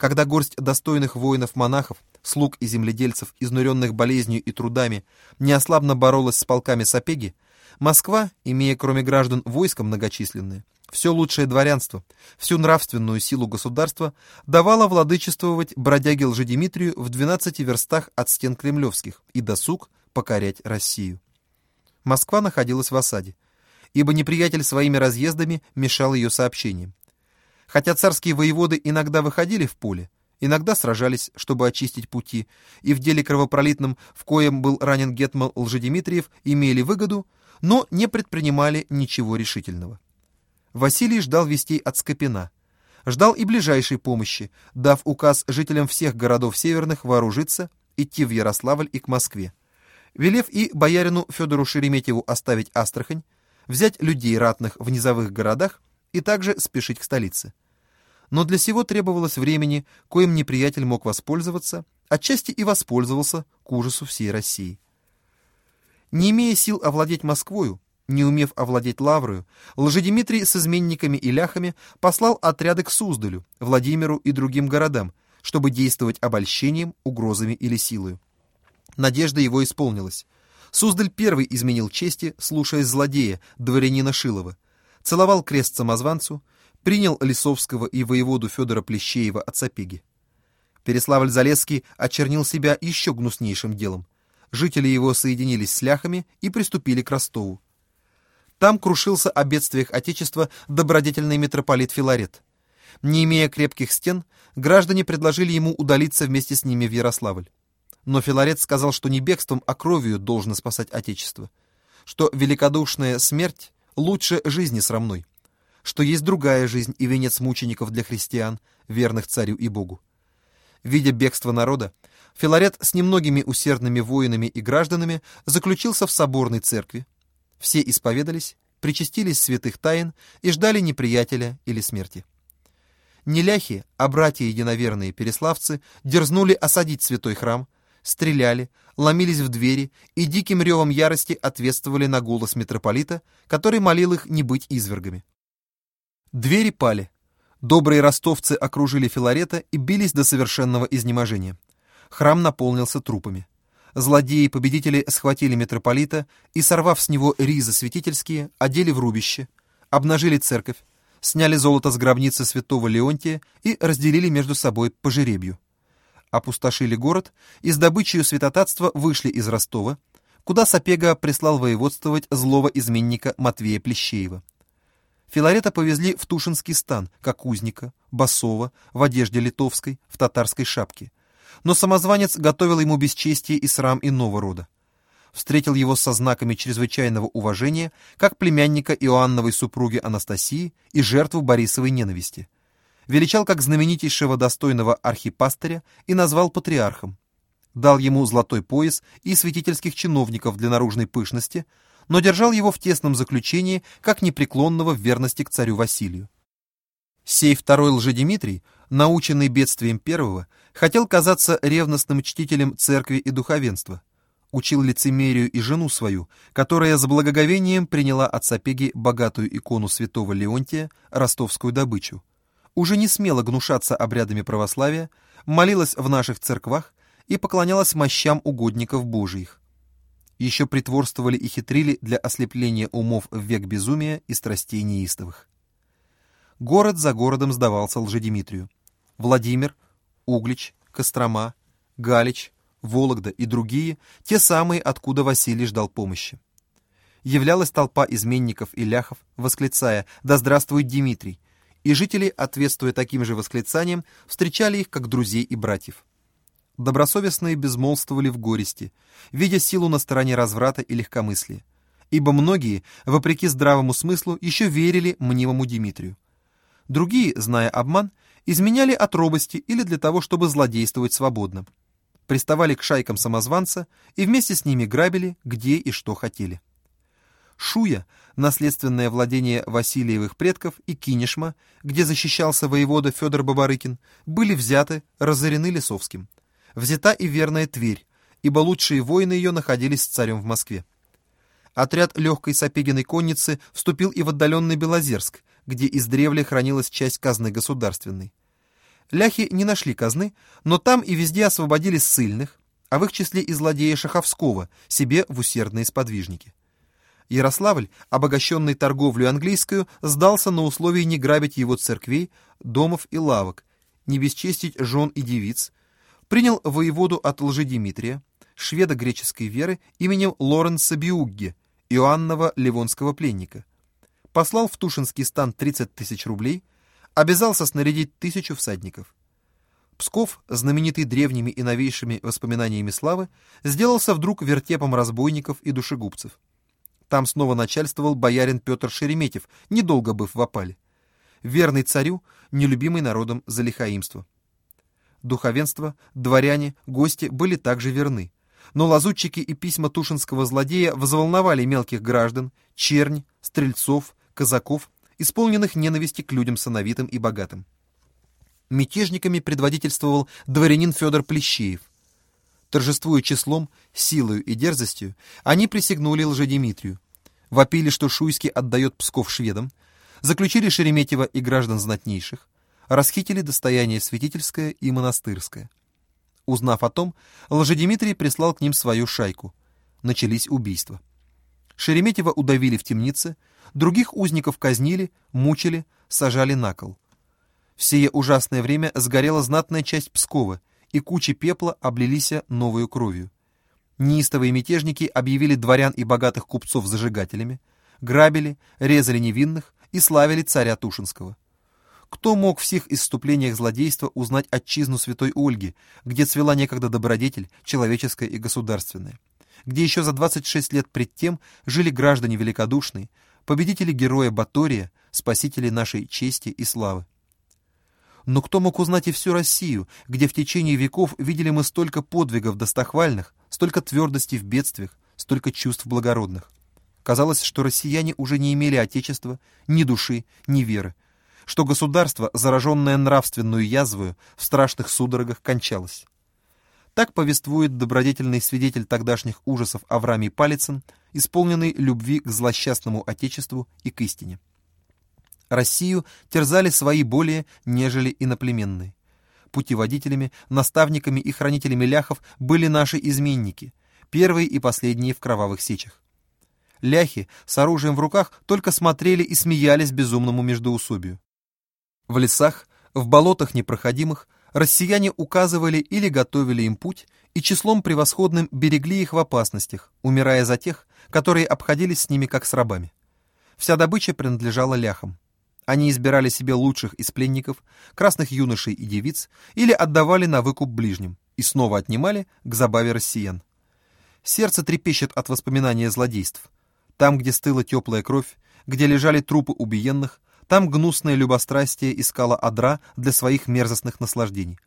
Когда горсть достойных воинов-монахов, слуг и земледельцев, изнуренных болезнью и трудами, неослабно боролась с полками Сапеги, Москва, имея кроме граждан войско многочисленное, все лучшее дворянство, всю нравственную силу государства давала владычествовать бродяге Лжедимитрию в 12 верстах от стен кремлевских и досуг покорять Россию. Москва находилась в осаде, ибо неприятель своими разъездами мешал ее сообщениям. Хотя царские воеводы иногда выходили в поле, иногда сражались, чтобы очистить пути, и в деле кровопролитном, в коем был ранен гетман Лжедимитриев, имели выгоду, но не предпринимали ничего решительного. Василий ждал вестей от Скопина. Ждал и ближайшей помощи, дав указ жителям всех городов северных вооружиться, идти в Ярославль и к Москве. Велев и боярину Федору Шереметьеву оставить Астрахань, взять людей ратных в низовых городах и также спешить к столице. Но для сего требовалось времени, коим неприятель мог воспользоваться, отчасти и воспользовался к ужасу всей России. Не имея сил овладеть Москвою, не умев овладеть Лаврою, Лжедимитрий с изменниками и ляхами послал отряды к Суздалю, Владимиру и другим городам, чтобы действовать обольщением, угрозами или силою. Надежда его исполнилась. Суздаль первый изменил чести, слушаясь злодея, дворянина Шилова, целовал крест самозванцу, принял Лисовского и воеводу Федора Плещеева от Сапеги. Переславль-Залесский очернил себя еще гнуснейшим делом. Жители его соединились с ляхами и приступили к Ростову. Там крушился о бедствиях Отечества добродетельный митрополит Филарет. Не имея крепких стен, граждане предложили ему удалиться вместе с ними в Ярославль. Но Филарет сказал, что не бегством, а кровью должно спасать Отечество, что великодушная смерть лучше жизни срамной, что есть другая жизнь и венец мучеников для христиан, верных царю и Богу. Видя бегство народа, Филарет с немногими усердными воинами и гражданами заключился в соборной церкви. Все исповедались, причастились святых тайн и ждали неприятеля или смерти. Не ляхи, а братья единоверные переславцы дерзнули осадить святой храм, стреляли, ломились в двери и диким ревом ярости ответствовали на голос митрополита, который молил их не быть извергами. Двери пали. Добрые ростовцы окружили Филарета и бились до совершенного изнеможения. Храм наполнился трупами. Злодеи-победители схватили митрополита и, сорвав с него ризы святительские, одели в рубище, обнажили церковь, сняли золото с гробницы святого Леонтия и разделили между собой по жеребью опустошили город и с добычей святотатства вышли из Ростова, куда Сапега прислал воеводствовать злого изменника Матвея Плещеева. Филарета повезли в Тушинский стан, как узника, басова, в одежде литовской, в татарской шапке. Но самозванец готовил ему бесчестие и срам иного рода. Встретил его со знаками чрезвычайного уважения, как племянника Иоанновой супруги Анастасии и жертву Борисовой ненависти – величал как знаменитейшего достойного архипастыря и назвал патриархом. Дал ему золотой пояс и святительских чиновников для наружной пышности, но держал его в тесном заключении как непреклонного в верности к царю Василию. Сей второй лжедимитрий, наученный бедствием первого, хотел казаться ревностным чтителем церкви и духовенства, учил лицемерию и жену свою, которая с благоговением приняла от Сапеги богатую икону святого Леонтия, ростовскую добычу, уже не смела гнушаться обрядами православия, молилась в наших церквах и поклонялась мощам угодников Божиих. Еще притворствовали и хитрили для ослепления умов в век безумия и страстей неистовых. Город за городом сдавался Лжедимитрию. Владимир, Углич, Кострома, Галич, Вологда и другие, те самые, откуда Василий ждал помощи. Являлась толпа изменников и ляхов, восклицая «Да здравствует Дмитрий!» и жители, ответствуя таким же восклицанием, встречали их как друзей и братьев. Добросовестные безмолвствовали в горести, видя силу на стороне разврата и легкомыслия, ибо многие, вопреки здравому смыслу, еще верили мнимому Дмитрию. Другие, зная обман, изменяли от робости или для того, чтобы злодействовать свободно. Приставали к шайкам самозванца и вместе с ними грабили, где и что хотели. Шуя, наследственное владение Васильевых предков, и Кинешма, где защищался воевода Федор Бабарыкин, были взяты, разорены Лисовским. Взята и верная Тверь, ибо лучшие воины ее находились с царем в Москве. Отряд легкой Сапегиной конницы вступил и в отдаленный Белозерск, где издревле хранилась часть казны государственной. Ляхи не нашли казны, но там и везде освободили ссыльных, а в их числе и злодея Шаховского, себе в усердные сподвижники. Ярославль, обогащенный торговлю английскую, сдался на условии не грабить его церквей, домов и лавок, не бесчестить жен и девиц, принял воеводу от Лжедимитрия, шведа греческой веры именем Лоренса Биугге, Иоаннова ливонского пленника, послал в Тушинский стан 30 тысяч рублей, обязался снарядить тысячу всадников. Псков, знаменитый древними и новейшими воспоминаниями славы, сделался вдруг вертепом разбойников и душегубцев. Там снова начальствовал боярин Петр Шереметьев, недолго быв в опале. Верный царю, нелюбимый народом за лихаимство. Духовенство, дворяне, гости были также верны. Но лазутчики и письма тушинского злодея взволновали мелких граждан, чернь, стрельцов, казаков, исполненных ненависти к людям сановитым и богатым. Мятежниками предводительствовал дворянин Федор Плещеев. Торжествуя числом, силою и дерзостью, они присягнули лжедимитрию, вопили, что Шуйский отдает Псков шведам, заключили Шереметьево и граждан знатнейших, расхитили достояние святительское и монастырское. Узнав о том, Лжедимитрий прислал к ним свою шайку. Начались убийства. Шереметьева удавили в темнице, других узников казнили, мучили, сажали на кол. В сие ужасное время сгорела знатная часть Пскова, и кучи пепла облились новою кровью. Неистовые мятежники объявили дворян и богатых купцов зажигателями, грабили, резали невинных и славили царя Тушинского. Кто мог в всех исступлениях злодейства узнать отчизну святой Ольги, где цвела некогда добродетель, человеческая и государственная? Где еще за 26 лет пред тем жили граждане великодушные, победители героя Батория, спасители нашей чести и славы? Но кто мог узнать и всю Россию, где в течение веков видели мы столько подвигов достохвальных, столько твердости в бедствиях, столько чувств благородных? Казалось, что россияне уже не имели отечества, ни души, ни веры, что государство, зараженное нравственную язвою, в страшных судорогах кончалось. Так повествует добродетельный свидетель тогдашних ужасов Авраамий Палицын, исполненный любви к злосчастному отечеству и к истине. Россию терзали свои более, нежели иноплеменные. Путеводителями, наставниками и хранителями ляхов были наши изменники, первые и последние в кровавых сечах. Ляхи с оружием в руках только смотрели и смеялись безумному междоусобию. В лесах, в болотах непроходимых, россияне указывали или готовили им путь и числом превосходным берегли их в опасностях, умирая за тех, которые обходились с ними как с рабами. Вся добыча принадлежала ляхам. Они избирали себе лучших из пленников, красных юношей и девиц, или отдавали на выкуп ближним, и снова отнимали к забаве россиян. Сердце трепещет от воспоминания злодейств. Там, где стыла теплая кровь, где лежали трупы убиенных, там гнусное любострастие искало адра для своих мерзостных наслаждений.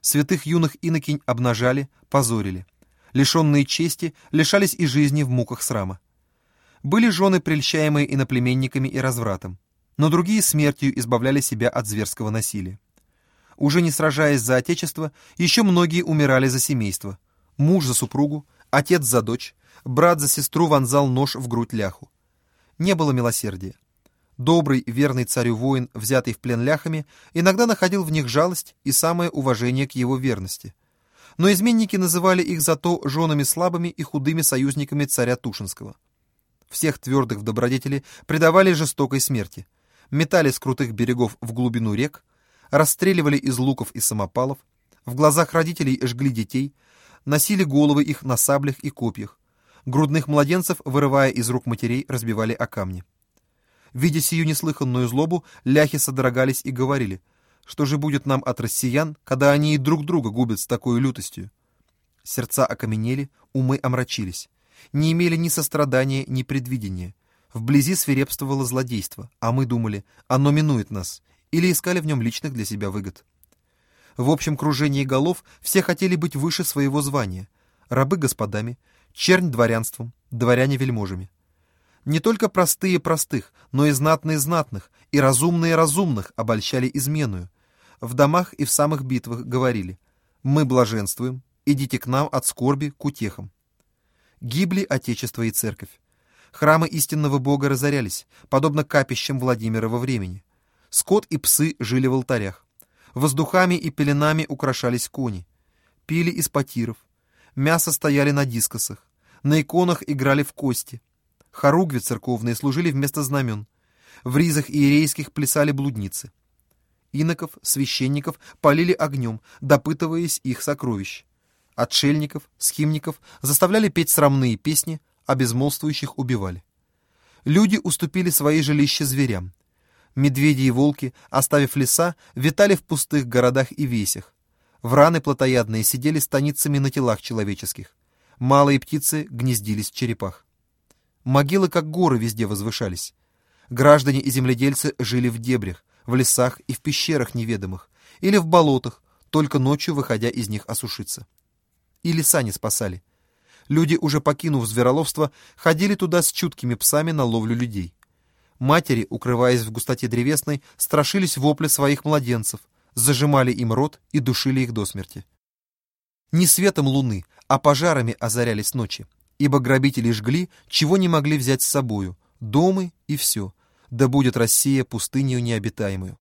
Святых юных инокинь обнажали, позорили. Лишенные чести лишались и жизни в муках срама. Были жены, прельщаемые иноплеменниками и развратом но другие смертью избавляли себя от зверского насилия. Уже не сражаясь за отечество, еще многие умирали за семейство. Муж за супругу, отец за дочь, брат за сестру вонзал нож в грудь ляху. Не было милосердия. Добрый, верный царю воин, взятый в плен ляхами, иногда находил в них жалость и самое уважение к его верности. Но изменники называли их зато женами слабыми и худыми союзниками царя Тушинского. Всех твердых в добродетели предавали жестокой смерти – метали с крутых берегов в глубину рек, расстреливали из луков и самопалов, в глазах родителей жгли детей, носили головы их на саблях и копьях, грудных младенцев, вырывая из рук матерей, разбивали о камни. Видя сию неслыханную злобу, ляхи содрогались и говорили, что же будет нам от россиян, когда они и друг друга губят с такой лютостью. Сердца окаменели, умы омрачились, не имели ни сострадания, ни предвидения, Вблизи свирепствовало злодейство, а мы думали, оно минует нас, или искали в нем личных для себя выгод. В общем кружении голов все хотели быть выше своего звания, рабы господами, чернь дворянством, дворяне вельможами. Не только простые простых, но и знатные знатных, и разумные разумных обольщали изменную. В домах и в самых битвах говорили «Мы блаженствуем, идите к нам от скорби к утехам». Гибли Отечество и Церковь. Храмы истинного Бога разорялись, подобно капищам Владимира во времени. Скот и псы жили в алтарях. Воздухами и пеленами украшались кони. Пили из потиров. Мясо стояли на дискосах. На иконах играли в кости. Хоругви церковные служили вместо знамен. В ризах иерейских плясали блудницы. Иноков, священников полили огнем, допытываясь их сокровищ. Отшельников, схимников заставляли петь срамные песни, а безмолвствующих убивали. Люди уступили свои жилища зверям. Медведи и волки, оставив леса, витали в пустых городах и весях. Враны плотоядные сидели станицами на телах человеческих. Малые птицы гнездились в черепах. Могилы, как горы, везде возвышались. Граждане и земледельцы жили в дебрях, в лесах и в пещерах неведомых, или в болотах, только ночью выходя из них осушиться. И леса не спасали. Люди, уже покинув звероловство, ходили туда с чуткими псами на ловлю людей. Матери, укрываясь в густоте древесной, страшились вопли своих младенцев, зажимали им рот и душили их до смерти. Не светом луны, а пожарами озарялись ночи, ибо грабители жгли, чего не могли взять с собою, домы и все, да будет Россия пустынью необитаемую.